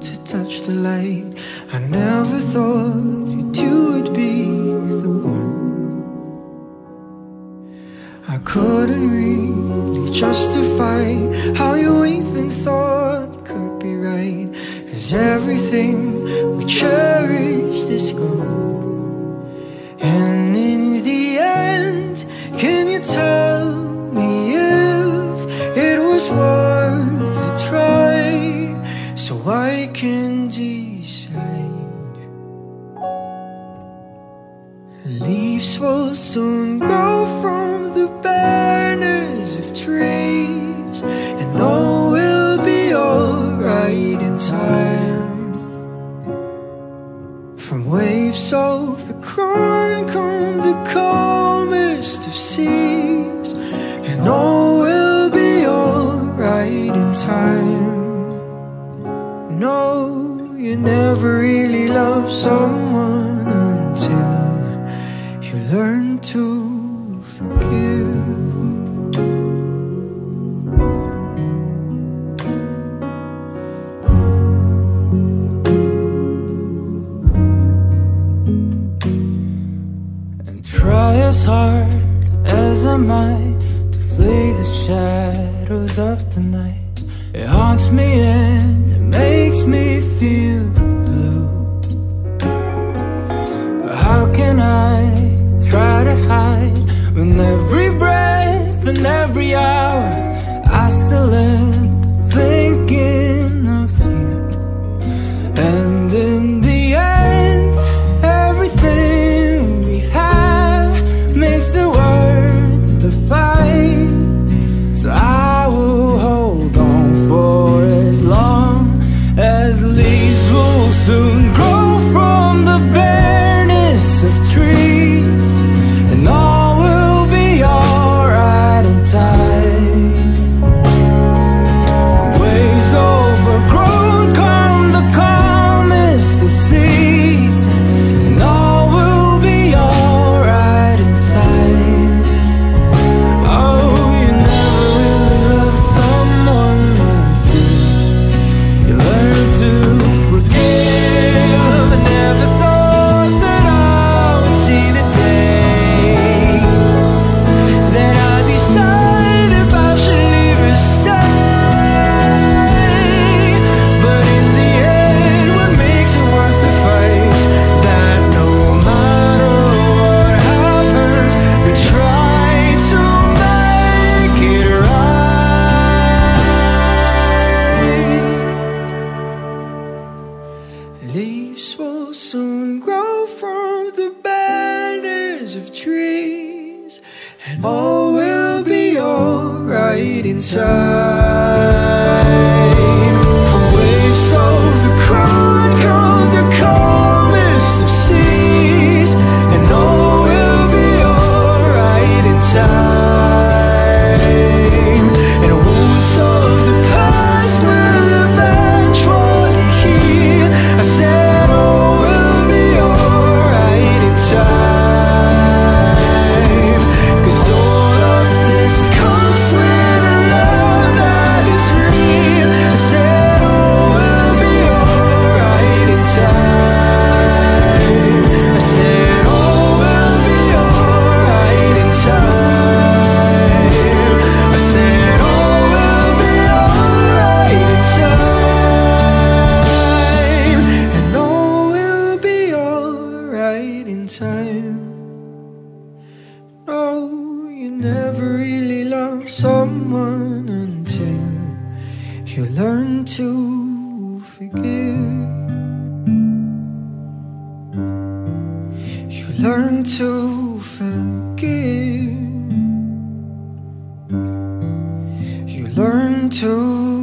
to touch the light. I never thought you would be the one. I couldn't really justify how you even thought could be right. Cause everything we cherished is gone. So I can decide. Leaves will soon grow from the banners of trees, and all will be alright in time. From waves overgrown come the calmest of seas, and all will be alright in time. Never really love someone until you learn to forgive. And try as hard as I might to flee the shadows of the night. It haunts me makes me feel blue. But how can I try to hide when every breath and every hour I still end of trees, and all will be alright in time. No, you never really love someone until you learn to forgive. You learn to forgive. You learn to